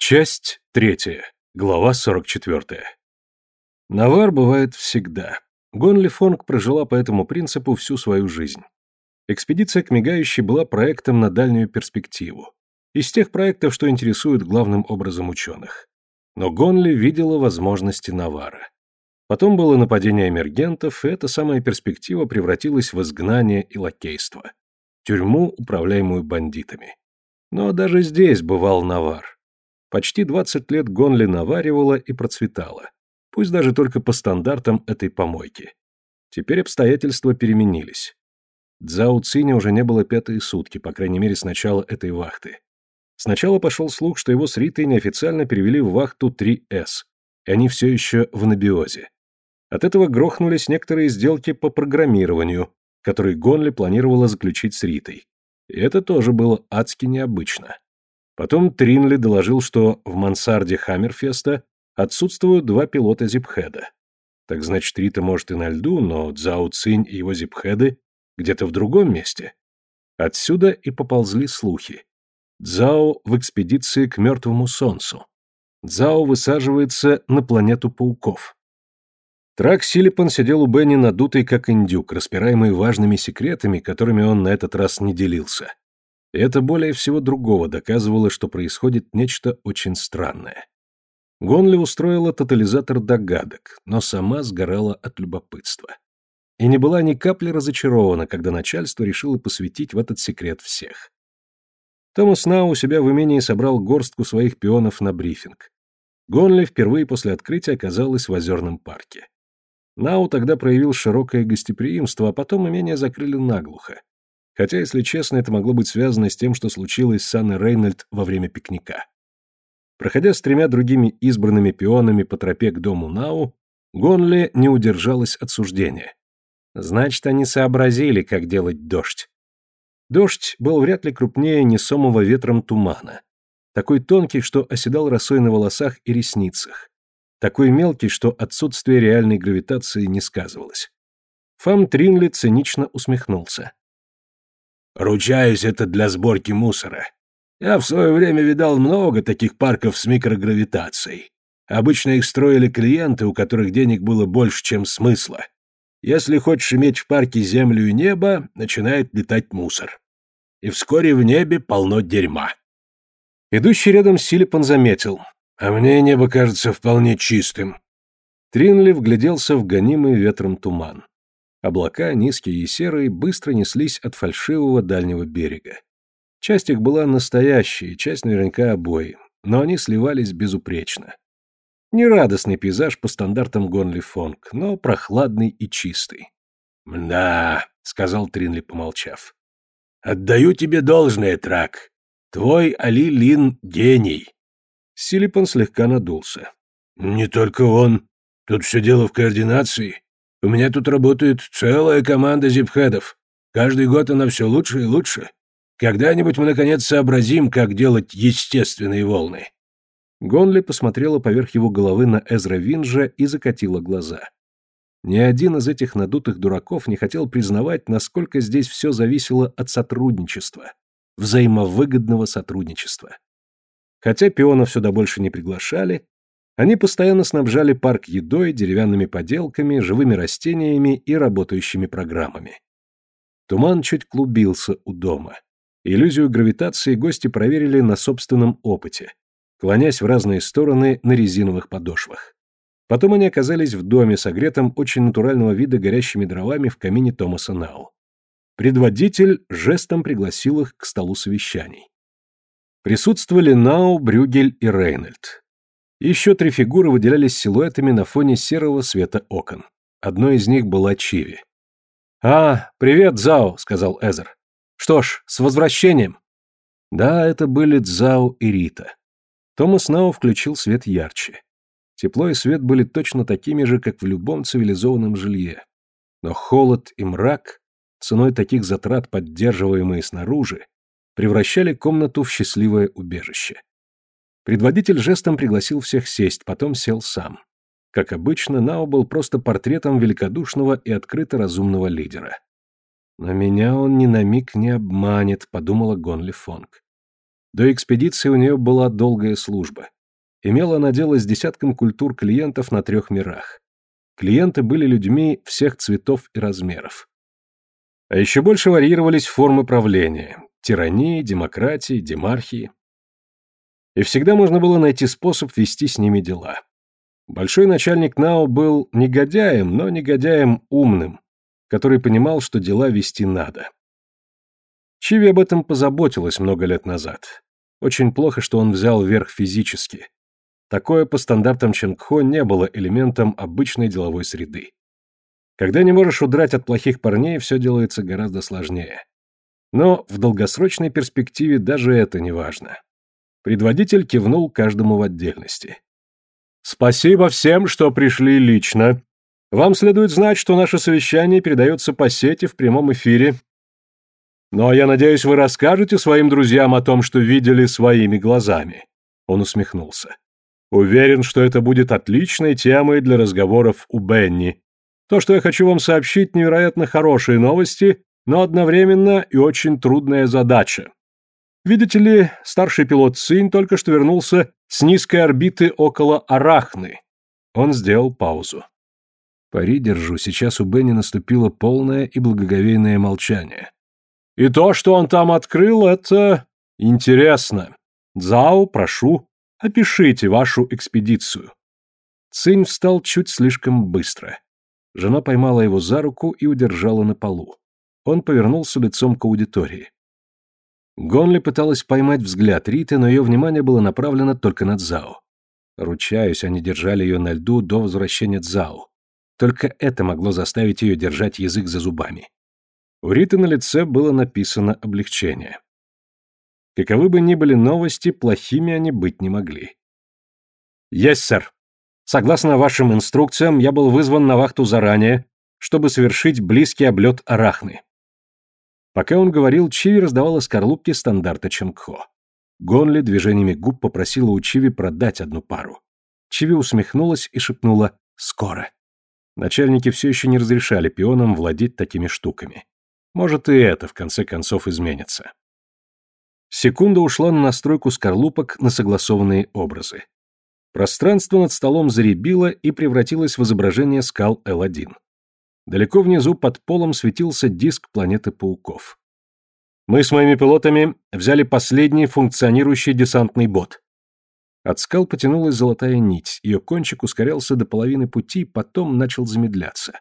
Часть третья. Глава 44. Навар бывает всегда. Гонли Фонг прожила по этому принципу всю свою жизнь. Экспедиция к Мигающей была проектом на дальнюю перспективу. Из тех проектов, что интересуют главным образом ученых. Но Гонли видела возможности Навара. Потом было нападение эмергентов, и эта самая перспектива превратилась в изгнание и лакейство. Тюрьму, управляемую бандитами. Но даже здесь бывал Навар. Почти 20 лет Гонли наваривала и процветала. Пусть даже только по стандартам этой помойки. Теперь обстоятельства переменились. Цзао Циня уже не было пятые сутки, по крайней мере, с начала этой вахты. Сначала пошел слух, что его с Ритой неофициально перевели в вахту 3С, и они все еще в анабиозе. От этого грохнулись некоторые сделки по программированию, которые Гонли планировала заключить с Ритой. И это тоже было адски необычно. Потом Тринли доложил, что в мансарде Хаммерфеста отсутствуют два пилота Зипхеда. Так значит, Рита может и на льду, но Цзао Цинь и его Зипхеды где-то в другом месте. Отсюда и поползли слухи. Цзао в экспедиции к мертвому солнцу. Цзао высаживается на планету пауков. Трак Силипан сидел у Бенни надутый как индюк, распираемый важными секретами, которыми он на этот раз не делился. Это более всего другого доказывало, что происходит нечто очень странное. Гонли устроила тотализатор догадок, но сама сгорала от любопытства. И не была ни капли разочарована, когда начальство решило посвятить в этот секрет всех. Томас Нау у себя в имении собрал горстку своих пионов на брифинг. Гонли впервые после открытия оказалась в озерном парке. Нау тогда проявил широкое гостеприимство, а потом имение закрыли наглухо. Хотя, если честно, это могло быть связано с тем, что случилось с Анной Рейнольд во время пикника. Проходя с тремя другими избранными пионами по тропе к дому Нау, Гонли не удержалась от суждения. Значит, они сообразили, как делать дождь. Дождь был вряд ли крупнее несомого ветром тумана. Такой тонкий, что оседал росой на волосах и ресницах. Такой мелкий, что отсутствие реальной гравитации не сказывалось. Фам Тринли цинично усмехнулся. Ручаюсь, это для сборки мусора. Я в свое время видал много таких парков с микрогравитацией. Обычно их строили клиенты, у которых денег было больше, чем смысла. Если хочешь иметь в парке землю и небо, начинает летать мусор. И вскоре в небе полно дерьма. Идущий рядом Силипан заметил. А мне небо кажется вполне чистым. Тринли вгляделся в гонимый ветром туман. Облака, низкие и серые, быстро неслись от фальшивого дальнего берега. Часть их была настоящей, часть наверняка обои, но они сливались безупречно. Нерадостный пейзаж по стандартам Гонли Фонг, но прохладный и чистый. «Да», — сказал Тринли, помолчав. «Отдаю тебе должное, Трак. Твой Али Лин — гений». Силипан слегка надулся. «Не только он. Тут все дело в координации. У меня тут работает целая команда зипхедов. Каждый год она все лучше и лучше. Когда-нибудь мы, наконец, сообразим, как делать естественные волны». Гонли посмотрела поверх его головы на Эзра Винжа и закатила глаза. Ни один из этих надутых дураков не хотел признавать, насколько здесь все зависело от сотрудничества, взаимовыгодного сотрудничества. Хотя пионов сюда больше не приглашали, они постоянно снабжали парк едой, деревянными поделками, живыми растениями и работающими программами. Туман чуть клубился у дома. Иллюзию гравитации гости проверили на собственном опыте, клонясь в разные стороны на резиновых подошвах. Потом они оказались в доме, согретом очень натурального вида горящими дровами в камине Томаса Нау. Предводитель жестом пригласил их к столу совещаний. Присутствовали Нау, Брюгель и Рейнольд. Еще три фигуры выделялись силуэтами на фоне серого света окон. Одной из них была Чиви. «А, привет, Зао», — сказал Эзер. «Что ж, с возвращением». Да, это были Цзао и Рита. Томас Нау включил свет ярче. Тепло и свет были точно такими же, как в любом цивилизованном жилье. Но холод и мрак, ценой таких затрат, поддерживаемые снаружи, превращали комнату в счастливое убежище. Предводитель жестом пригласил всех сесть, потом сел сам. Как обычно, Нао был просто портретом великодушного и открыто разумного лидера. «Но меня он ни на миг не обманет», — подумала Гонли Фонг. До экспедиции у нее была долгая служба. Имела она дело с десятком культур клиентов на трех мирах. Клиенты были людьми всех цветов и размеров. А еще больше варьировались формы правления – тирании, демократии, демархии. И всегда можно было найти способ вести с ними дела. Большой начальник Нао был негодяем, но негодяем умным, который понимал, что дела вести надо. Чиви об этом позаботилась много лет назад. Очень плохо, что он взял верх физически. Такое по стандартам Ченгхо не было элементом обычной деловой среды. Когда не можешь удрать от плохих парней, все делается гораздо сложнее. Но в долгосрочной перспективе даже это не важно. Предводитель кивнул каждому в отдельности. «Спасибо всем, что пришли лично. Вам следует знать, что наше совещание передается по сети в прямом эфире. Но я надеюсь, вы расскажете своим друзьям о том, что видели своими глазами». Он усмехнулся. «Уверен, что это будет отличной темой для разговоров у Бенни. То, что я хочу вам сообщить, невероятно хорошие новости, но одновременно и очень трудная задача. Видите ли, старший пилот Цинь только что вернулся с низкой орбиты около Арахны. Он сделал паузу. Пари держу, сейчас у Бенни наступило полное и благоговейное молчание. И то, что он там открыл, это интересно. Зао, прошу, опишите вашу экспедицию. Цинь встал чуть слишком быстро. Жена поймала его за руку и удержала на полу. Он повернулся лицом к аудитории. Гонли пыталась поймать взгляд Риты, но ее внимание было направлено только на Цзао. Ручаюсь, они держали ее на льду до возвращения Цзао. Только это могло заставить ее держать язык за зубами. У Риты на лице было написано облегчение. Каковы бы ни были новости, плохими они быть не могли. «Есть, сэр. Согласно вашим инструкциям, я был вызван на вахту заранее, чтобы совершить близкий облет Арахны». Пока он говорил, Чиви раздавала скорлупки стандарта Ченгхо. Гонли движениями губ попросила у Чиви продать одну пару. Чиви усмехнулась и шепнула «Скоро». Начальники все еще не разрешали пионам владеть такими штуками. Может, и это, в конце концов, изменится. Секунда ушла на настройку скорлупок на согласованные образы. Пространство над столом заребило и превратилось в изображение скал Л-1. Далеко внизу под полом светился диск планеты пауков. Мы с моими пилотами взяли последний функционирующий десантный бот. От скал потянулась золотая нить, ее кончик ускорялся до половины пути, потом начал замедляться.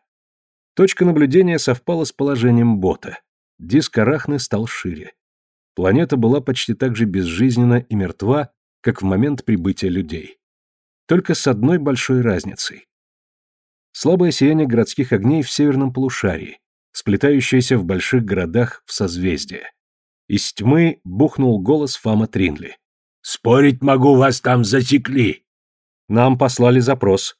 Точка наблюдения совпала с положением бота. Диск Арахны стал шире. Планета была почти так же безжизненна и мертва, как в момент прибытия людей. Только с одной большой разницей. Слабое сияние городских огней в северном полушарии, сплетающееся в больших городах в созвездие. Из тьмы бухнул голос Фама Тринли. Спорить могу, вас там засекли. Нам послали запрос.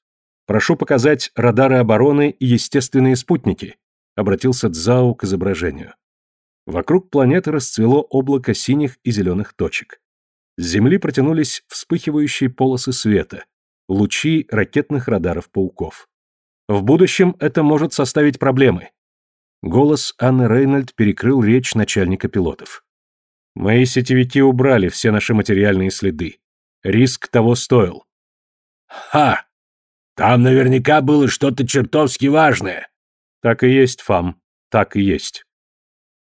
Прошу показать радары обороны и естественные спутники, обратился Цзао к изображению. Вокруг планеты расцвело облако синих и зеленых точек. С Земли протянулись вспыхивающие полосы света, лучи ракетных радаров пауков. В будущем это может составить проблемы. Голос Анны Рейнольд перекрыл речь начальника пилотов. Мои сетевики убрали все наши материальные следы. Риск того стоил. Ха! Там наверняка было что-то чертовски важное. Так и есть, Фам. Так и есть.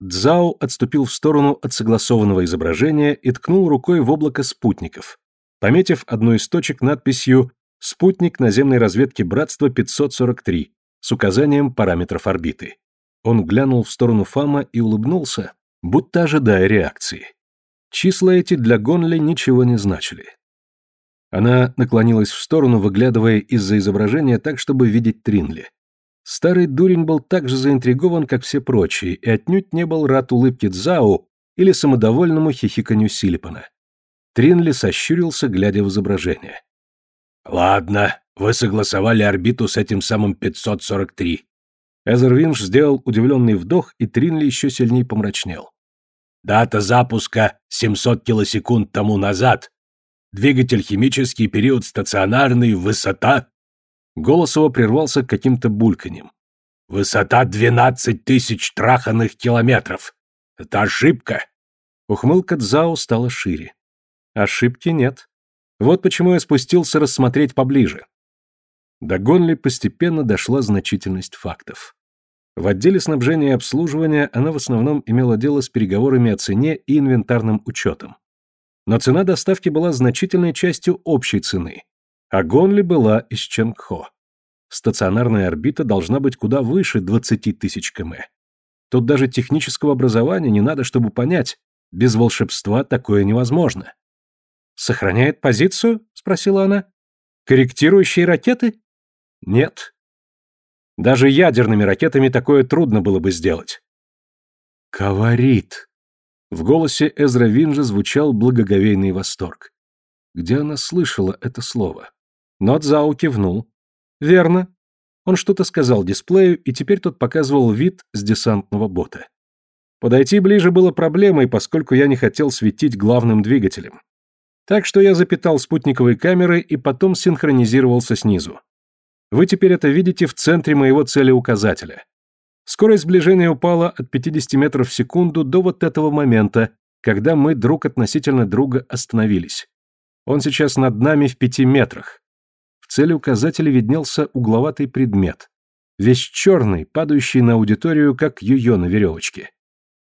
Дзао отступил в сторону от согласованного изображения и ткнул рукой в облако спутников, пометив одну из точек надписью «Спутник наземной разведки Братства 543» с указанием параметров орбиты. Он глянул в сторону Фама и улыбнулся, будто ожидая реакции. Числа эти для Гонли ничего не значили. Она наклонилась в сторону, выглядывая из-за изображения так, чтобы видеть Тринли. Старый дурень был так же заинтригован, как все прочие, и отнюдь не был рад улыбке Дзау или самодовольному хихиканью Силипана. Тринли сощурился, глядя в изображение. «Ладно, вы согласовали орбиту с этим самым 543. Эзервинш сделал удивленный вдох, и Тринли еще сильнее помрачнел. «Дата запуска 700 килосекунд тому назад. Двигатель химический, период стационарный, высота...» Голос его прервался каким-то бульканьем. «Высота 12 тысяч траханных километров. Это ошибка». Ухмылка Цзао стала шире. Ошибки нет. Вот почему я спустился рассмотреть поближе. До Гонли постепенно дошла значительность фактов. В отделе снабжения и обслуживания она в основном имела дело с переговорами о цене и инвентарным учетом. Но цена доставки была значительной частью общей цены, а Гонли была из Ченгхо. Стационарная орбита должна быть куда выше 20 тысяч км. Тут даже технического образования не надо, чтобы понять, без волшебства такое невозможно. «Сохраняет позицию?» — спросила она. «Корректирующие ракеты?» «Нет». Даже ядерными ракетами такое трудно было бы сделать. «Говорит», в голосе Эзра Винжа звучал благоговейный восторг. Где она слышала это слово? Но Цзао кивнул. «Верно». Он что-то сказал дисплею, и теперь тот показывал вид с десантного бота. Подойти ближе было проблемой, поскольку я не хотел светить главным двигателем. Так что я запитал спутниковой камерой и потом синхронизировался снизу. Вы теперь это видите в центре моего целеуказателя. Скорость сближения упала от 50 метров в секунду до вот этого момента, когда мы друг относительно друга остановились. Он сейчас над нами в пяти метрах. В цели указателя виднелся угловатый предмет. Весь черный, падающий на аудиторию, как юё на веревочке.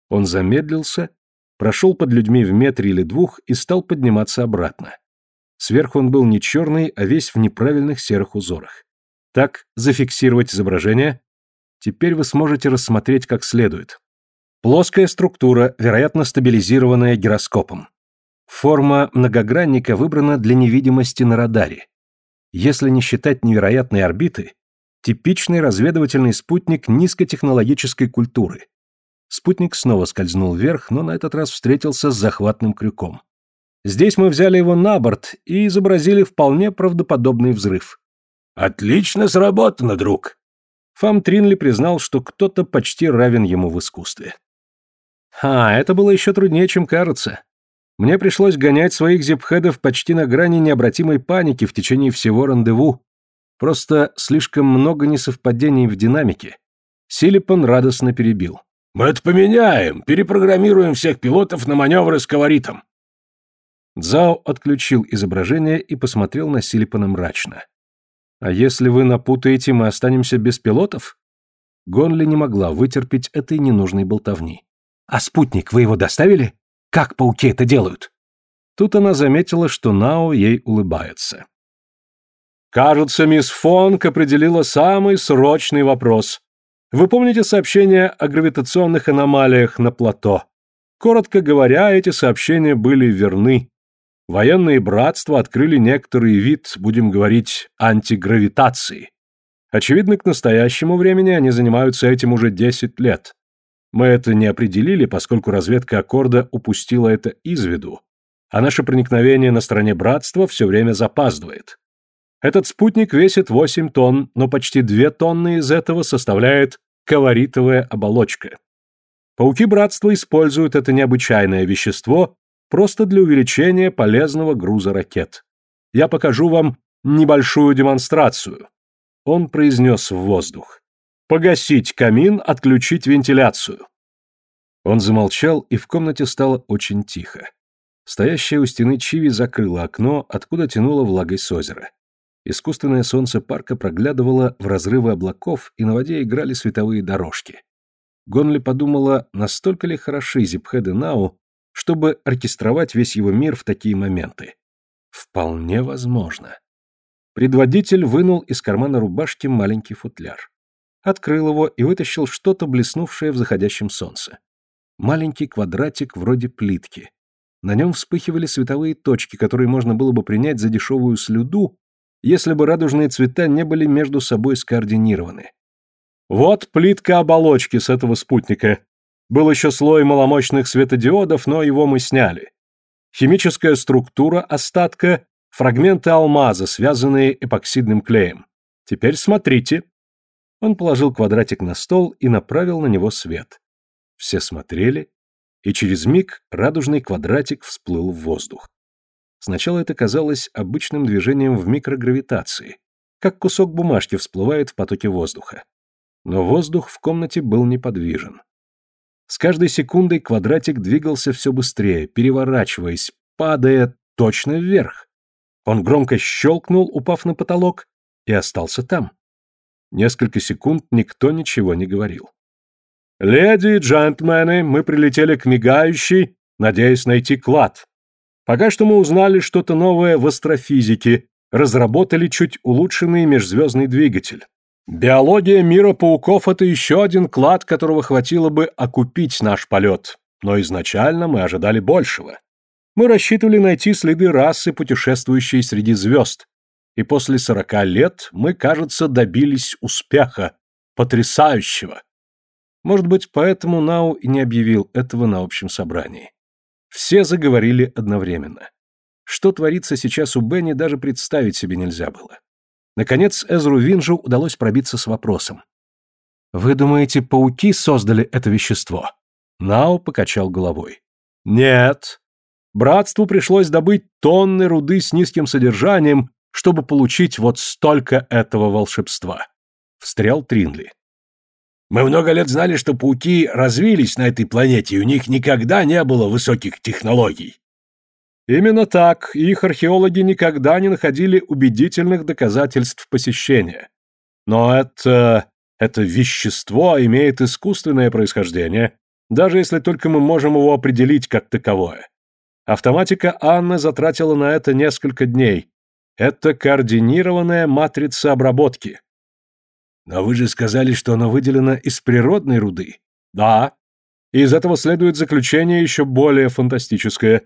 Он замедлился, прошел под людьми в метре или двух и стал подниматься обратно. Сверху он был не черный, а весь в неправильных серых узорах. Так, зафиксировать изображение. Теперь вы сможете рассмотреть как следует. Плоская структура, вероятно, стабилизированная гироскопом. Форма многогранника выбрана для невидимости на радаре. Если не считать невероятной орбиты, типичный разведывательный спутник низкотехнологической культуры. Спутник снова скользнул вверх, но на этот раз встретился с захватным крюком. Здесь мы взяли его на борт и изобразили вполне правдоподобный взрыв. «Отлично сработано, друг!» Фам Тринли признал, что кто-то почти равен ему в искусстве. А, это было еще труднее, чем кажется. Мне пришлось гонять своих зипхедов почти на грани необратимой паники в течение всего рандеву. Просто слишком много несовпадений в динамике. Силипан радостно перебил. «Мы это поменяем, перепрограммируем всех пилотов на маневры с каваритом». Дзао отключил изображение и посмотрел на Силипана мрачно. А если вы напутаете, мы останемся без пилотов? Гонли не могла вытерпеть этой ненужной болтовни. А спутник вы его доставили? Как пауки это делают? Тут она заметила, что Нао ей улыбается. Кажется, мисс Фонк определила самый срочный вопрос. Вы помните сообщение о гравитационных аномалиях на плато? Коротко говоря, эти сообщения были верны. Военные братства открыли некоторый вид, будем говорить, антигравитации. Очевидно, к настоящему времени они занимаются этим уже 10 лет. Мы это не определили, поскольку разведка Аккорда упустила это из виду, а наше проникновение на стороне братства все время запаздывает. Этот спутник весит 8 тонн, но почти 2 тонны из этого составляет каваритовая оболочка. Пауки братства используют это необычайное вещество просто для увеличения полезного груза ракет. Я покажу вам небольшую демонстрацию. Он произнес в воздух. Погасить камин, отключить вентиляцию. Он замолчал, и в комнате стало очень тихо. Стоящая у стены Чиви закрыла окно, откуда тянуло влагой с озера. Искусственное солнце парка проглядывало в разрывы облаков, и на воде играли световые дорожки. Гонли подумала, настолько ли хороши Зипхеды Нау, чтобы оркестровать весь его мир в такие моменты. Вполне возможно. Предводитель вынул из кармана рубашки маленький футляр. Открыл его и вытащил что-то, блеснувшее в заходящем солнце. Маленький квадратик вроде плитки. На нем вспыхивали световые точки, которые можно было бы принять за дешевую слюду, если бы радужные цвета не были между собой скоординированы. Вот плитка оболочки с этого спутника. Был еще слой маломощных светодиодов, но его мы сняли. Химическая структура остатка – фрагменты алмаза, связанные эпоксидным клеем. Теперь смотрите. Он положил квадратик на стол и направил на него свет. Все смотрели, и через миг радужный квадратик всплыл в воздух. Сначала это казалось обычным движением в микрогравитации, как кусок бумажки всплывает в потоке воздуха. Но воздух в комнате был неподвижен. С каждой секундой квадратик двигался все быстрее, переворачиваясь, падая точно вверх. Он громко щелкнул, упав на потолок, и остался там. Несколько секунд никто ничего не говорил. «Леди и джентльмены, мы прилетели к мигающей, надеясь найти клад. Пока что мы узнали что-то новое в астрофизике, разработали чуть улучшенный межзвездный двигатель. Биология мира пауков – это еще один клад, которого хватило бы окупить наш полет, но изначально мы ожидали большего. Мы рассчитывали найти следы расы, путешествующей среди звезд, и после сорока лет мы, кажется, добились успеха, потрясающего. Может быть, поэтому Нау и не объявил этого на общем собрании. Все заговорили одновременно. Что творится сейчас у Бенни, даже представить себе нельзя было. Наконец, Эзру Винжу удалось пробиться с вопросом. «Вы думаете, пауки создали это вещество?» Нау покачал головой. «Нет. Братству пришлось добыть тонны руды с низким содержанием, чтобы получить вот столько этого волшебства». Встрял Тринли. Мы много лет знали, что пауки развились на этой планете, и у них никогда не было высоких технологий. Именно так, их археологи никогда не находили убедительных доказательств посещения. Но это... это вещество имеет искусственное происхождение, даже если только мы можем его определить как таковое. Автоматика Анны затратила на это несколько дней. Это координированная матрица обработки. Но вы же сказали, что оно выделено из природной руды. Да. И из этого следует заключение еще более фантастическое.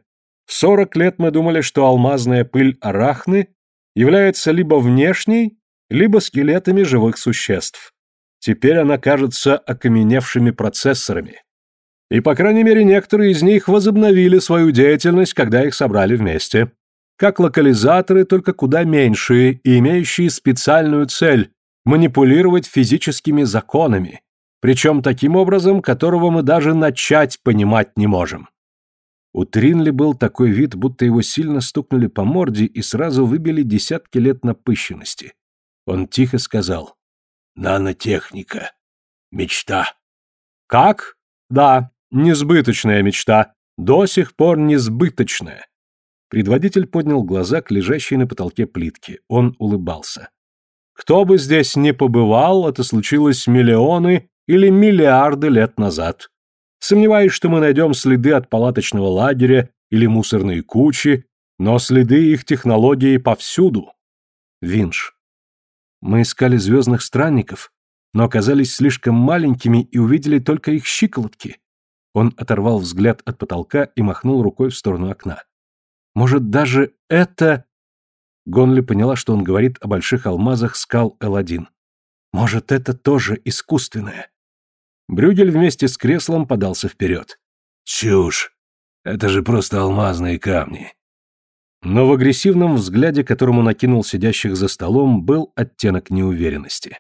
Сорок лет мы думали, что алмазная пыль арахны является либо внешней, либо скелетами живых существ. Теперь она кажется окаменевшими процессорами. И, по крайней мере, некоторые из них возобновили свою деятельность, когда их собрали вместе. Как локализаторы, только куда меньшие и имеющие специальную цель манипулировать физическими законами, причем таким образом, которого мы даже начать понимать не можем. У Тринли был такой вид, будто его сильно стукнули по морде и сразу выбили десятки лет напыщенности. Он тихо сказал «Нанотехника. Мечта». «Как? Да, несбыточная мечта. До сих пор несбыточная». Предводитель поднял глаза к лежащей на потолке плитке. Он улыбался. Кто бы здесь ни побывал, это случилось миллионы или миллиарды лет назад. Сомневаюсь, что мы найдем следы от палаточного лагеря или мусорные кучи, но следы их технологии повсюду. Винш. Мы искали звездных странников, но оказались слишком маленькими и увидели только их щиколотки. Он оторвал взгляд от потолка и махнул рукой в сторону окна. Может, даже это Гонли поняла, что он говорит о больших алмазах скал Л-1. Может, это тоже искусственное? Брюгель вместе с креслом подался вперед. Чушь! Это же просто алмазные камни. Но в агрессивном взгляде, которому накинул сидящих за столом, был оттенок неуверенности.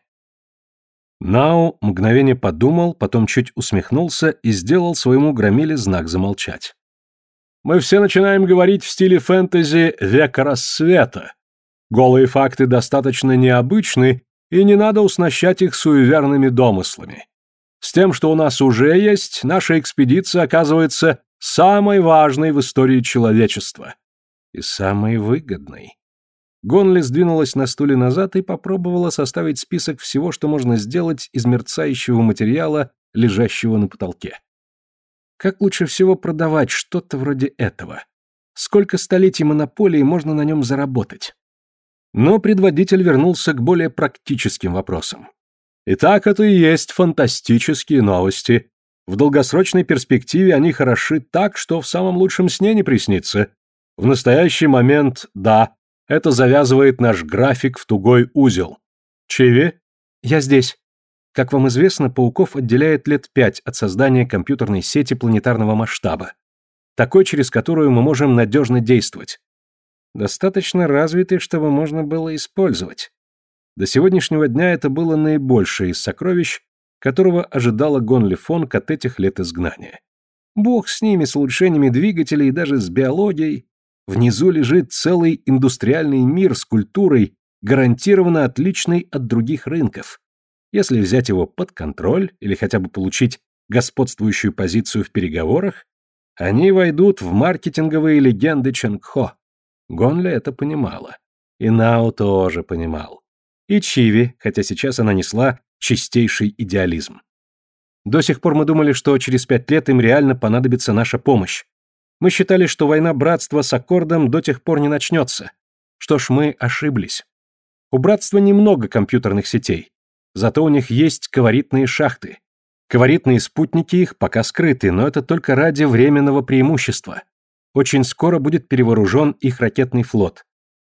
Нау мгновение подумал, потом чуть усмехнулся и сделал своему громиле знак замолчать. «Мы все начинаем говорить в стиле фэнтези «Века рассвета», Голые факты достаточно необычны, и не надо уснащать их суеверными домыслами. С тем, что у нас уже есть, наша экспедиция оказывается самой важной в истории человечества. И самой выгодной. Гонли сдвинулась на стуле назад и попробовала составить список всего, что можно сделать из мерцающего материала, лежащего на потолке. Как лучше всего продавать что-то вроде этого? Сколько столетий монополии можно на нем заработать? Но предводитель вернулся к более практическим вопросам. Итак, это и есть фантастические новости. В долгосрочной перспективе они хороши так, что в самом лучшем сне не приснится. В настоящий момент, да, это завязывает наш график в тугой узел. Чиви? Я здесь. Как вам известно, пауков отделяет лет пять от создания компьютерной сети планетарного масштаба. Такой, через которую мы можем надежно действовать достаточно развитый, чтобы можно было использовать. До сегодняшнего дня это было наибольшее из сокровищ, которого ожидала Гонли Фонг от этих лет изгнания. Бог с ними, с улучшениями двигателей и даже с биологией. Внизу лежит целый индустриальный мир с культурой, гарантированно отличной от других рынков. Если взять его под контроль или хотя бы получить господствующую позицию в переговорах, они войдут в маркетинговые легенды Ченгхо. Гонли это понимала. И Нао тоже понимал. И Чиви, хотя сейчас она несла чистейший идеализм. До сих пор мы думали, что через пять лет им реально понадобится наша помощь. Мы считали, что война братства с Аккордом до тех пор не начнется. Что ж, мы ошиблись. У братства немного компьютерных сетей. Зато у них есть коворитные шахты. Коворитные спутники их пока скрыты, но это только ради временного преимущества. Очень скоро будет перевооружен их ракетный флот.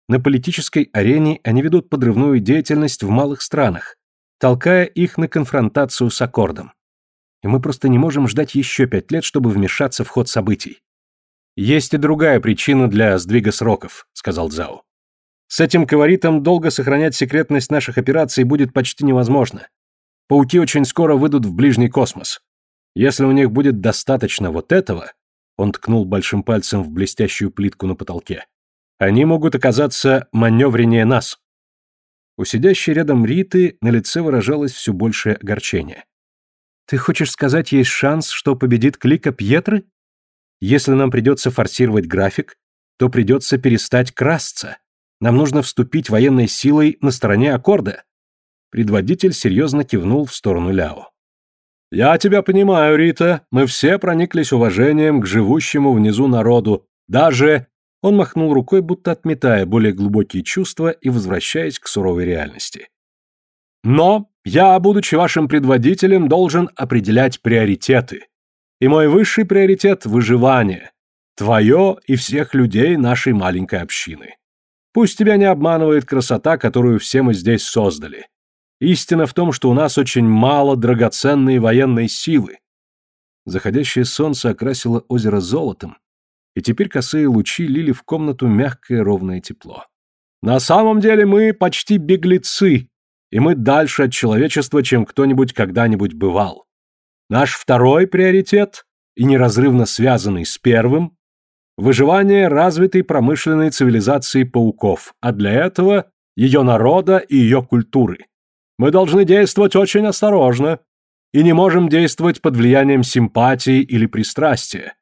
На политической арене они ведут подрывную деятельность в малых странах, толкая их на конфронтацию с Аккордом. И мы просто не можем ждать еще пять лет, чтобы вмешаться в ход событий. «Есть и другая причина для сдвига сроков», — сказал Цзао. «С этим каваритом долго сохранять секретность наших операций будет почти невозможно. Пауки очень скоро выйдут в ближний космос. Если у них будет достаточно вот этого, он ткнул большим пальцем в блестящую плитку на потолке. Они могут оказаться маневреннее нас. У сидящей рядом Риты на лице выражалось все большее огорчение. «Ты хочешь сказать, есть шанс, что победит клика Пьетры? Если нам придется форсировать график, то придется перестать красться. Нам нужно вступить военной силой на стороне аккорда». Предводитель серьезно кивнул в сторону Ляо. «Я тебя понимаю, Рита. Мы все прониклись уважением к живущему внизу народу. Даже...» Он махнул рукой, будто отметая более глубокие чувства и возвращаясь к суровой реальности. «Но я, будучи вашим предводителем, должен определять приоритеты. И мой высший приоритет — выживание. Твое и всех людей нашей маленькой общины. Пусть тебя не обманывает красота, которую все мы здесь создали. Истина в том, что у нас очень мало драгоценной военной силы. Заходящее солнце окрасило озеро золотом, и теперь косые лучи лили в комнату мягкое ровное тепло. На самом деле мы почти беглецы, и мы дальше от человечества, чем кто-нибудь когда-нибудь бывал. Наш второй приоритет, и неразрывно связанный с первым, выживание развитой промышленной цивилизации пауков, а для этого ее народа и ее культуры. Мы должны действовать очень осторожно и не можем действовать под влиянием симпатии или пристрастия.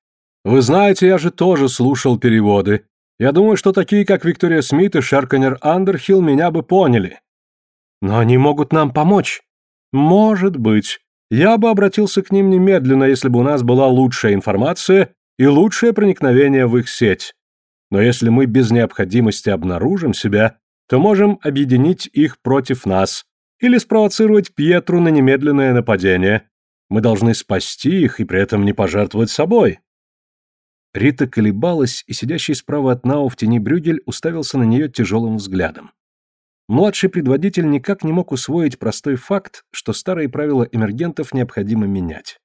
Вы знаете, я же тоже слушал переводы. Я думаю, что такие, как Виктория Смит и Шерканер Андерхилл, меня бы поняли. Но они могут нам помочь. Может быть. Я бы обратился к ним немедленно, если бы у нас была лучшая информация и лучшее проникновение в их сеть. Но если мы без необходимости обнаружим себя, то можем объединить их против нас, или спровоцировать Пьетру на немедленное нападение. Мы должны спасти их и при этом не пожертвовать собой». Рита колебалась, и сидящий справа от Нау в тени Брюгель уставился на нее тяжелым взглядом. Младший предводитель никак не мог усвоить простой факт, что старые правила эмергентов необходимо менять.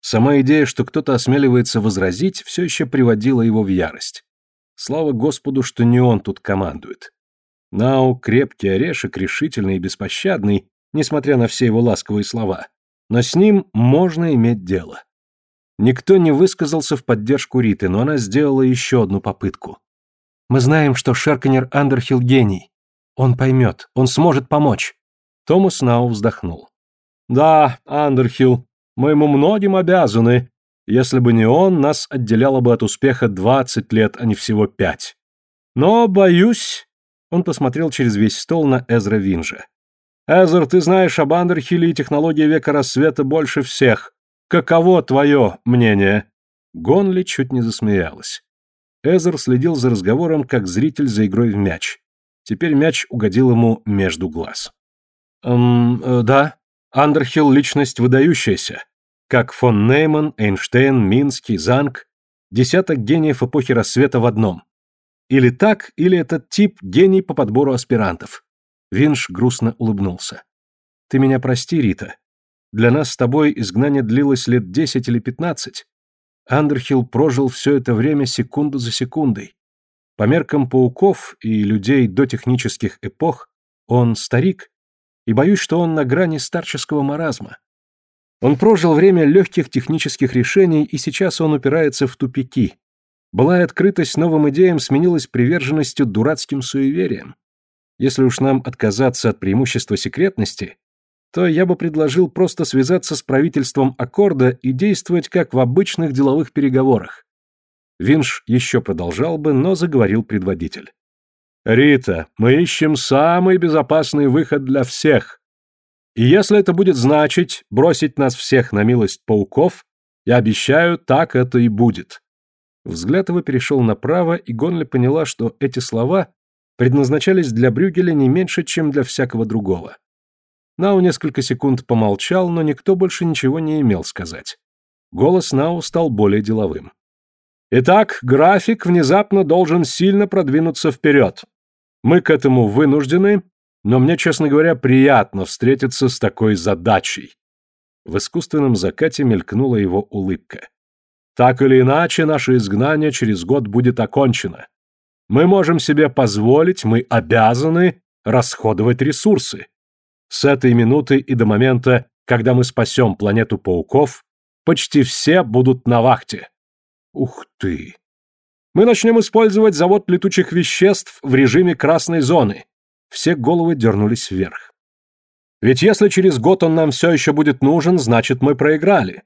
Сама идея, что кто-то осмеливается возразить, все еще приводила его в ярость. Слава Господу, что не он тут командует. Нау крепкий орешек, решительный и беспощадный, несмотря на все его ласковые слова. Но с ним можно иметь дело. Никто не высказался в поддержку Риты, но она сделала еще одну попытку. «Мы знаем, что Шерканер Андерхилл гений. Он поймет, он сможет помочь». Томас Нау вздохнул. «Да, Андерхилл, мы ему многим обязаны. Если бы не он, нас отделяло бы от успеха двадцать лет, а не всего пять. Но, боюсь, он посмотрел через весь стол на Эзра Винжа. «Эзер, ты знаешь об Андерхилле и технологии века рассвета больше всех. Каково твое мнение?» Гонли чуть не засмеялась. Эзер следил за разговором, как зритель за игрой в мяч. Теперь мяч угодил ему между глаз. «Эм, э, да, Андерхилл — личность выдающаяся. Как фон Нейман, Эйнштейн, Минский, Занг. Десяток гениев эпохи рассвета в одном. Или так, или этот тип гений по подбору аспирантов. Винш грустно улыбнулся. Ты меня прости, Рита. Для нас с тобой изгнание длилось лет десять или пятнадцать. Андерхилл прожил все это время секунду за секундой. По меркам пауков и людей до технических эпох он старик, и боюсь, что он на грани старческого маразма. Он прожил время легких технических решений, и сейчас он упирается в тупики, Былая открытость новым идеям сменилась приверженностью дурацким суевериям. Если уж нам отказаться от преимущества секретности, то я бы предложил просто связаться с правительством Аккорда и действовать как в обычных деловых переговорах. Винш еще продолжал бы, но заговорил предводитель. «Рита, мы ищем самый безопасный выход для всех. И если это будет значить бросить нас всех на милость пауков, я обещаю, так это и будет». Взгляд его перешел направо, и Гонли поняла, что эти слова предназначались для Брюгеля не меньше, чем для всякого другого. Нау несколько секунд помолчал, но никто больше ничего не имел сказать. Голос Нау стал более деловым. Итак, график внезапно должен сильно продвинуться вперед. Мы к этому вынуждены, но мне, честно говоря, приятно встретиться с такой задачей. В искусственном закате мелькнула его улыбка. Так или иначе, наше изгнание через год будет окончено. Мы можем себе позволить, мы обязаны расходовать ресурсы. С этой минуты и до момента, когда мы спасем планету пауков, почти все будут на вахте. Ух ты! Мы начнем использовать завод летучих веществ в режиме красной зоны. Все головы дернулись вверх. Ведь если через год он нам все еще будет нужен, значит мы проиграли.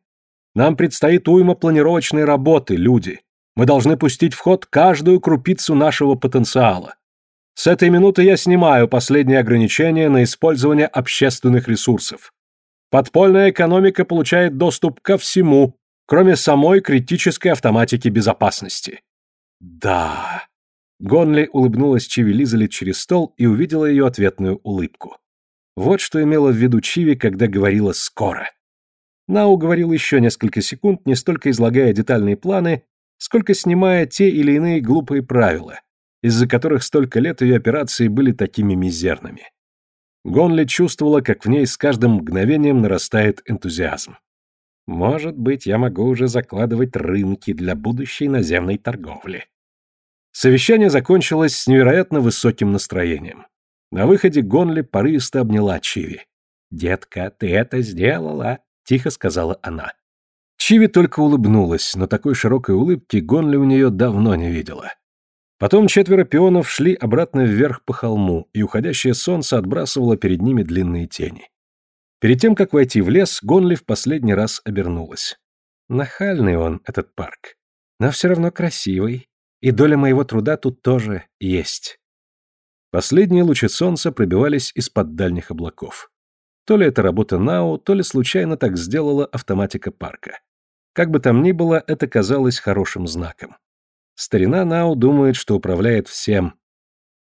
Нам предстоит уйма планировочной работы, люди. Мы должны пустить в ход каждую крупицу нашего потенциала. С этой минуты я снимаю последние ограничения на использование общественных ресурсов. Подпольная экономика получает доступ ко всему, кроме самой критической автоматики безопасности. Да. Гонли улыбнулась Чиви Лизалит через стол и увидела ее ответную улыбку. Вот что имела в виду Чиви, когда говорила «скоро». Нау говорил еще несколько секунд, не столько излагая детальные планы, сколько снимая те или иные глупые правила, из-за которых столько лет ее операции были такими мизерными. Гонли чувствовала, как в ней с каждым мгновением нарастает энтузиазм. Может быть, я могу уже закладывать рынки для будущей наземной торговли. Совещание закончилось с невероятно высоким настроением. На выходе Гонли порывисто обняла Чиви. «Детка, ты это сделала!» — тихо сказала она. Чиви только улыбнулась, но такой широкой улыбки Гонли у нее давно не видела. Потом четверо пионов шли обратно вверх по холму, и уходящее солнце отбрасывало перед ними длинные тени. Перед тем, как войти в лес, Гонли в последний раз обернулась. Нахальный он, этот парк. Но все равно красивый. И доля моего труда тут тоже есть. Последние лучи солнца пробивались из-под дальних облаков. То ли это работа Нау, то ли случайно так сделала автоматика парка. Как бы там ни было, это казалось хорошим знаком. Старина Нау думает, что управляет всем.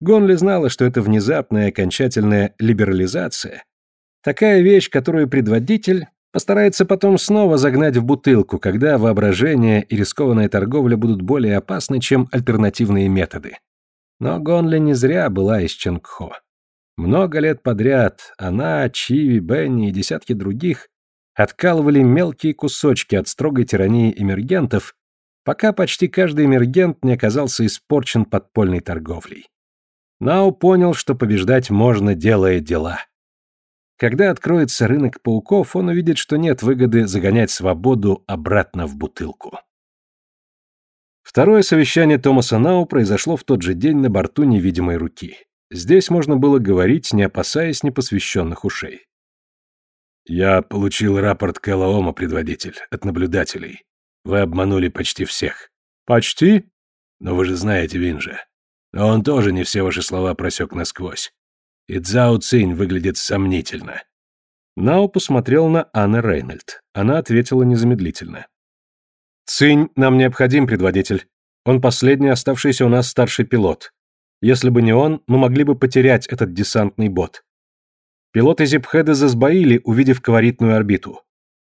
Гонли знала, что это внезапная окончательная либерализация Такая вещь, которую предводитель постарается потом снова загнать в бутылку, когда воображение и рискованная торговля будут более опасны, чем альтернативные методы. Но Гонли не зря была из Чонгхо. Много лет подряд она, Чиви, Бенни и десятки других откалывали мелкие кусочки от строгой тирании эмергентов, пока почти каждый эмергент не оказался испорчен подпольной торговлей. Нау понял, что побеждать можно, делая дела. Когда откроется рынок пауков, он увидит, что нет выгоды загонять свободу обратно в бутылку. Второе совещание Томаса Нау произошло в тот же день на борту невидимой руки. Здесь можно было говорить, не опасаясь непосвященных ушей. «Я получил рапорт Кэллаома, предводитель, от наблюдателей. Вы обманули почти всех». «Почти?» «Но вы же знаете Винжа. Но он тоже не все ваши слова просек насквозь. И Цзао Цинь выглядит сомнительно. Нао посмотрел на Анны Рейнольд. Она ответила незамедлительно. «Цинь нам необходим, предводитель. Он последний оставшийся у нас старший пилот. Если бы не он, мы могли бы потерять этот десантный бот. Пилоты Зипхеда засбоили, увидев каваритную орбиту.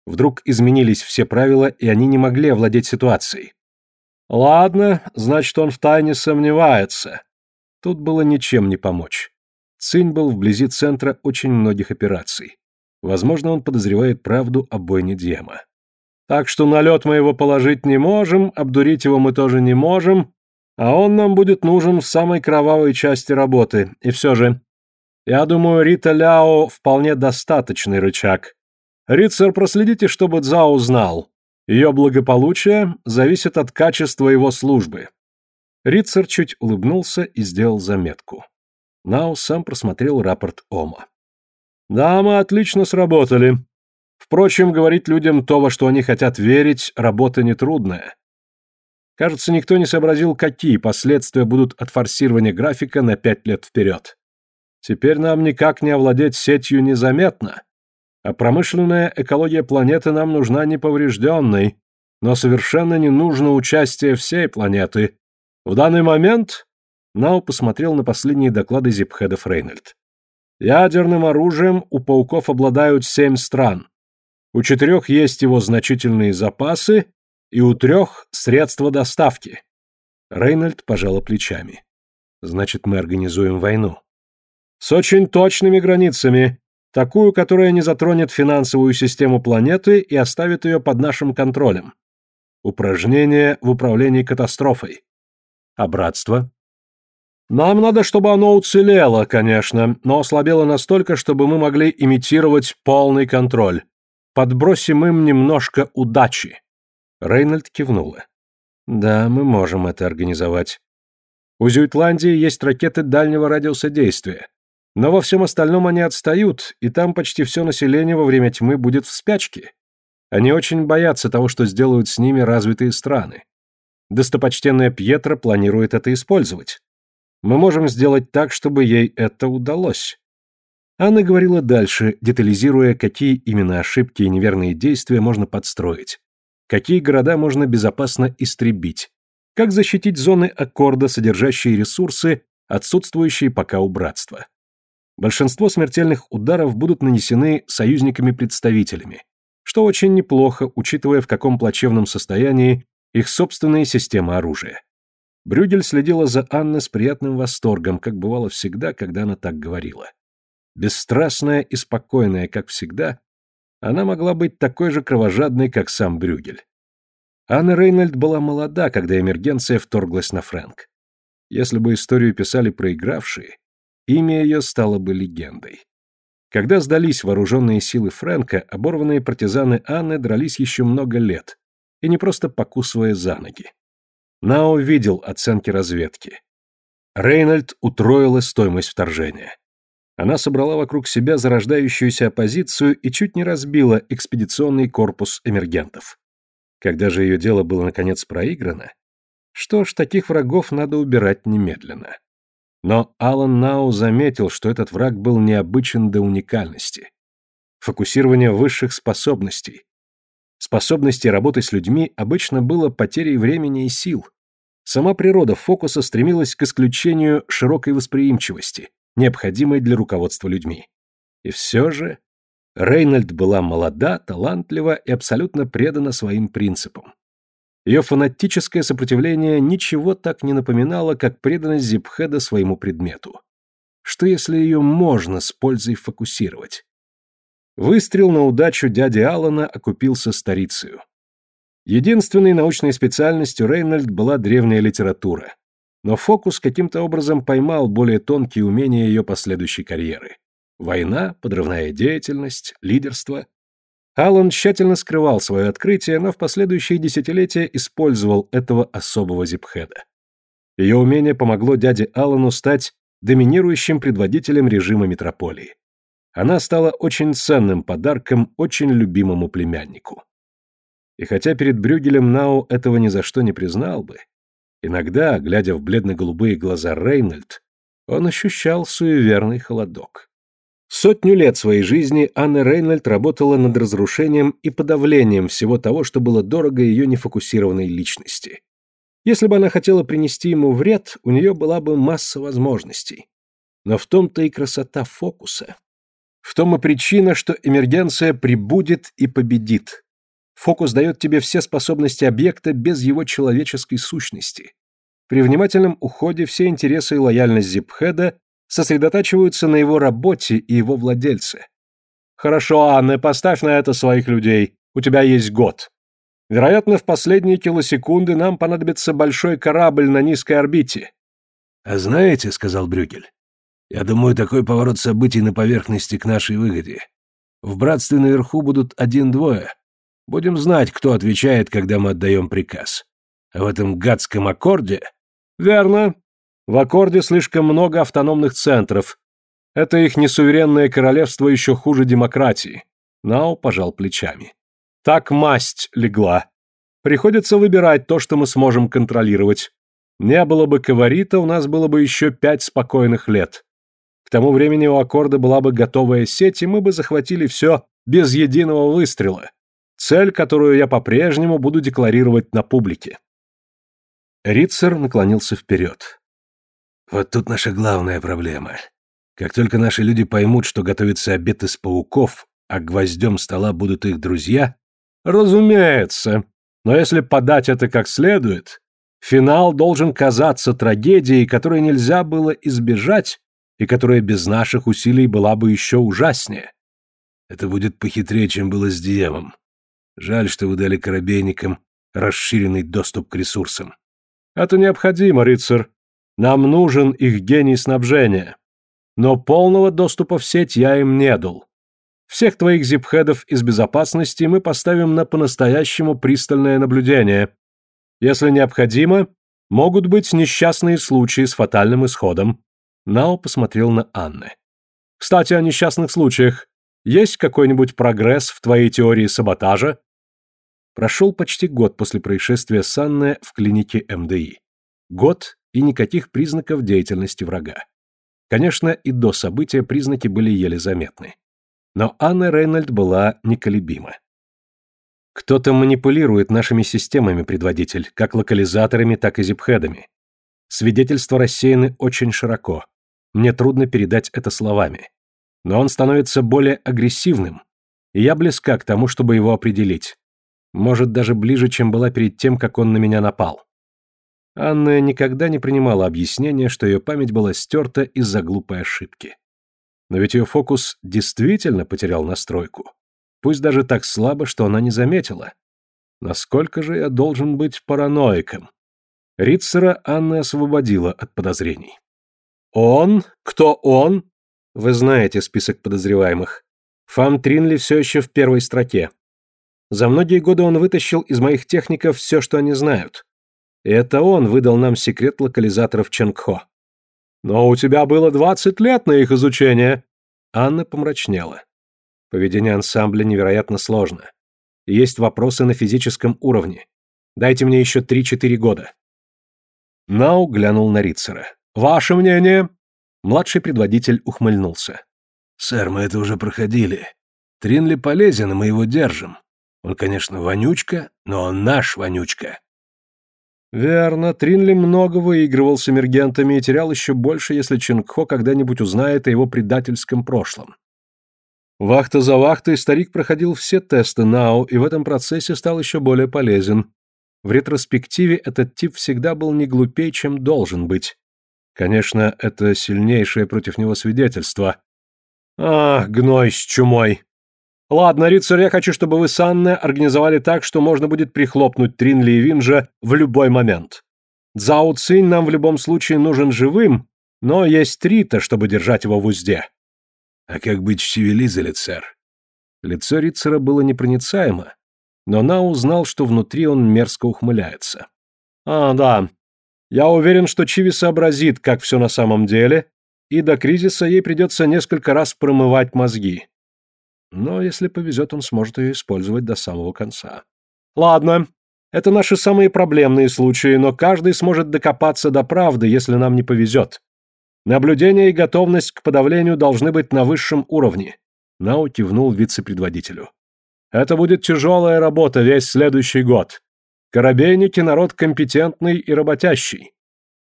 Вдруг изменились все правила, и они не могли овладеть ситуацией. Ладно, значит, он втайне сомневается. Тут было ничем не помочь. Цинь был вблизи центра очень многих операций. Возможно, он подозревает правду о бойне Дьема. Так что на лед мы его положить не можем, обдурить его мы тоже не можем, а он нам будет нужен в самой кровавой части работы. И все же, я думаю, Рита Ляо вполне достаточный рычаг. Рицар, проследите, чтобы Цзао знал. Ее благополучие зависит от качества его службы. Рицар чуть улыбнулся и сделал заметку. Нау сам просмотрел рапорт Ома. Да, мы отлично сработали. Впрочем, говорить людям то, во что они хотят верить, работа нетрудная. Кажется, никто не сообразил, какие последствия будут от форсирования графика на пять лет вперед. Теперь нам никак не овладеть сетью незаметно. А промышленная экология планеты нам нужна неповрежденной, но совершенно не нужно участие всей планеты. В данный момент Нау посмотрел на последние доклады Зипхедов Рейнольд. Ядерным оружием у пауков обладают семь стран. У четырех есть его значительные запасы, и у трех средства доставки. Рейнольд пожала плечами. Значит, мы организуем войну. С очень точными границами, такую, которая не затронет финансовую систему планеты и оставит ее под нашим контролем. Упражнение в управлении катастрофой. А братство? Нам надо, чтобы оно уцелело, конечно, но ослабело настолько, чтобы мы могли имитировать полный контроль. Подбросим им немножко удачи. Рейнольд кивнула. «Да, мы можем это организовать. У Зюитландии есть ракеты дальнего радиуса действия, но во всем остальном они отстают, и там почти все население во время тьмы будет в спячке. Они очень боятся того, что сделают с ними развитые страны. Достопочтенная Пьетро планирует это использовать. Мы можем сделать так, чтобы ей это удалось». Анна говорила дальше, детализируя, какие именно ошибки и неверные действия можно подстроить какие города можно безопасно истребить, как защитить зоны аккорда, содержащие ресурсы, отсутствующие пока у братства. Большинство смертельных ударов будут нанесены союзниками-представителями, что очень неплохо, учитывая, в каком плачевном состоянии их собственные системы оружия. Брюгель следила за Анной с приятным восторгом, как бывало всегда, когда она так говорила. Бесстрастная и спокойная, как всегда, она могла быть такой же кровожадной, как сам Брюгель. Анна Рейнольд была молода, когда эмергенция вторглась на Фрэнк. Если бы историю писали проигравшие, имя ее стало бы легендой. Когда сдались вооруженные силы Фрэнка, оборванные партизаны Анны дрались еще много лет, и не просто покусывая за ноги. Нао видел оценки разведки. Рейнольд утроила стоимость вторжения. Она собрала вокруг себя зарождающуюся оппозицию и чуть не разбила экспедиционный корпус эмергентов. Когда же ее дело было наконец проиграно, что ж, таких врагов надо убирать немедленно. Но Алан Нау заметил, что этот враг был необычен до уникальности. Фокусирование высших способностей. Способности работы с людьми обычно было потерей времени и сил. Сама природа фокуса стремилась к исключению широкой восприимчивости, необходимой для руководства людьми. И все же Рейнольд была молода, талантлива и абсолютно предана своим принципам. Ее фанатическое сопротивление ничего так не напоминало, как преданность Зипхеда своему предмету. Что если ее можно с пользой фокусировать? Выстрел на удачу дяди Алана окупился старицею. Единственной научной специальностью Рейнольд была древняя литература. Но Фокус каким-то образом поймал более тонкие умения ее последующей карьеры. Война, подрывная деятельность, лидерство. Аллан тщательно скрывал свое открытие, но в последующие десятилетия использовал этого особого зипхеда. Ее умение помогло дяде Аллану стать доминирующим предводителем режима метрополии. Она стала очень ценным подарком очень любимому племяннику. И хотя перед Брюгелем Нау этого ни за что не признал бы, Иногда, глядя в бледно-голубые глаза Рейнольд, он ощущал суеверный холодок. Сотню лет своей жизни Анна Рейнольд работала над разрушением и подавлением всего того, что было дорого ее нефокусированной личности. Если бы она хотела принести ему вред, у нее была бы масса возможностей. Но в том-то и красота фокуса. В том и причина, что эмергенция прибудет и победит. Фокус дает тебе все способности объекта без его человеческой сущности. При внимательном уходе все интересы и лояльность Зипхеда сосредотачиваются на его работе и его владельце. «Хорошо, Анна, поставь на это своих людей. У тебя есть год. Вероятно, в последние килосекунды нам понадобится большой корабль на низкой орбите». «А знаете, — сказал Брюгель, — я думаю, такой поворот событий на поверхности к нашей выгоде. В братстве наверху будут один-двое, Будем знать, кто отвечает, когда мы отдаем приказ. А в этом гадском аккорде... Верно. В аккорде слишком много автономных центров. Это их несуверенное королевство еще хуже демократии. Нао пожал плечами. Так масть легла. Приходится выбирать то, что мы сможем контролировать. Не было бы Каварита, у нас было бы еще пять спокойных лет. К тому времени у Аккорда была бы готовая сеть, и мы бы захватили все без единого выстрела. Цель, которую я по-прежнему буду декларировать на публике. Рицер наклонился вперед. Вот тут наша главная проблема. Как только наши люди поймут, что готовится обед из пауков, а гвоздем стола будут их друзья... Разумеется. Но если подать это как следует, финал должен казаться трагедией, которой нельзя было избежать и которая без наших усилий была бы еще ужаснее. Это будет похитрее, чем было с Диемом. Жаль, что вы дали корабейникам расширенный доступ к ресурсам. Это необходимо, рыцарь. Нам нужен их гений снабжения. Но полного доступа в сеть я им не дал. Всех твоих зипхедов из безопасности мы поставим на по-настоящему пристальное наблюдение. Если необходимо, могут быть несчастные случаи с фатальным исходом. Нао посмотрел на Анны. Кстати, о несчастных случаях. Есть какой-нибудь прогресс в твоей теории саботажа? Прошел почти год после происшествия с Анной в клинике МДИ. Год и никаких признаков деятельности врага. Конечно, и до события признаки были еле заметны. Но Анна Рейнольд была неколебима. Кто-то манипулирует нашими системами, предводитель, как локализаторами, так и зипхедами. Свидетельства рассеяны очень широко. Мне трудно передать это словами. Но он становится более агрессивным, и я близка к тому, чтобы его определить. Может, даже ближе, чем была перед тем, как он на меня напал. Анна никогда не принимала объяснения, что ее память была стерта из-за глупой ошибки. Но ведь ее фокус действительно потерял настройку. Пусть даже так слабо, что она не заметила. Насколько же я должен быть параноиком? Ритцера Анна освободила от подозрений. «Он? Кто он?» Вы знаете список подозреваемых. Фам Тринли все еще в первой строке. За многие годы он вытащил из моих техников все, что они знают. И это он выдал нам секрет локализаторов Ченгхо. Но у тебя было 20 лет на их изучение. Анна помрачнела. Поведение ансамбля невероятно сложно. Есть вопросы на физическом уровне. Дайте мне еще 3-4 года. Нау глянул на Рицера. «Ваше мнение?» Младший предводитель ухмыльнулся. «Сэр, мы это уже проходили. Тринли полезен, и мы его держим. Он, конечно, вонючка, но он наш вонючка». Верно, Тринли много выигрывал с эмергентами и терял еще больше, если Чингхо когда-нибудь узнает о его предательском прошлом. Вахта за вахтой старик проходил все тесты НАУ и в этом процессе стал еще более полезен. В ретроспективе этот тип всегда был не глупее, чем должен быть. Конечно, это сильнейшее против него свидетельство. Ах, гной с чумой. Ладно, рицарь, я хочу, чтобы вы с Анной организовали так, что можно будет прихлопнуть Тринли и Винжа в любой момент. Цао Цинь нам в любом случае нужен живым, но есть Трита, чтобы держать его в узде. А как быть с Чивелизеле, сэр? Лицо Рицера было непроницаемо, но На узнал, что внутри он мерзко ухмыляется. А, да. Я уверен, что Чиви сообразит, как все на самом деле, и до кризиса ей придется несколько раз промывать мозги. Но если повезет, он сможет ее использовать до самого конца. Ладно, это наши самые проблемные случаи, но каждый сможет докопаться до правды, если нам не повезет. Наблюдение и готовность к подавлению должны быть на высшем уровне. Нау кивнул вице-предводителю. Это будет тяжелая работа весь следующий год. Корабейники — народ компетентный и работящий.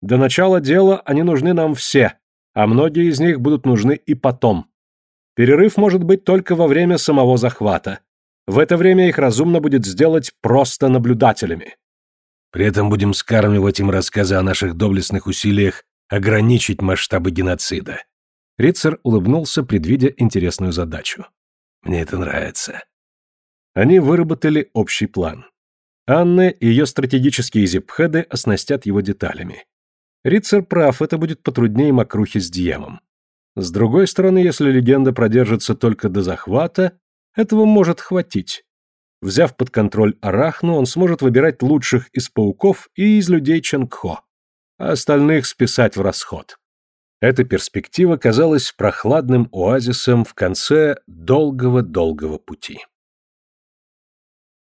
До начала дела они нужны нам все, а многие из них будут нужны и потом. Перерыв может быть только во время самого захвата. В это время их разумно будет сделать просто наблюдателями. При этом будем скармливать им рассказы о наших доблестных усилиях ограничить масштабы геноцида. Рицер улыбнулся, предвидя интересную задачу. Мне это нравится. Они выработали общий план. Анна и ее стратегические зипхеды оснастят его деталями. Рицер прав, это будет потруднее Макрухи с Диемом. С другой стороны, если легенда продержится только до захвата, этого может хватить. Взяв под контроль Арахну, он сможет выбирать лучших из пауков и из людей Ченгхо, а остальных списать в расход. Эта перспектива казалась прохладным оазисом в конце долгого-долгого пути.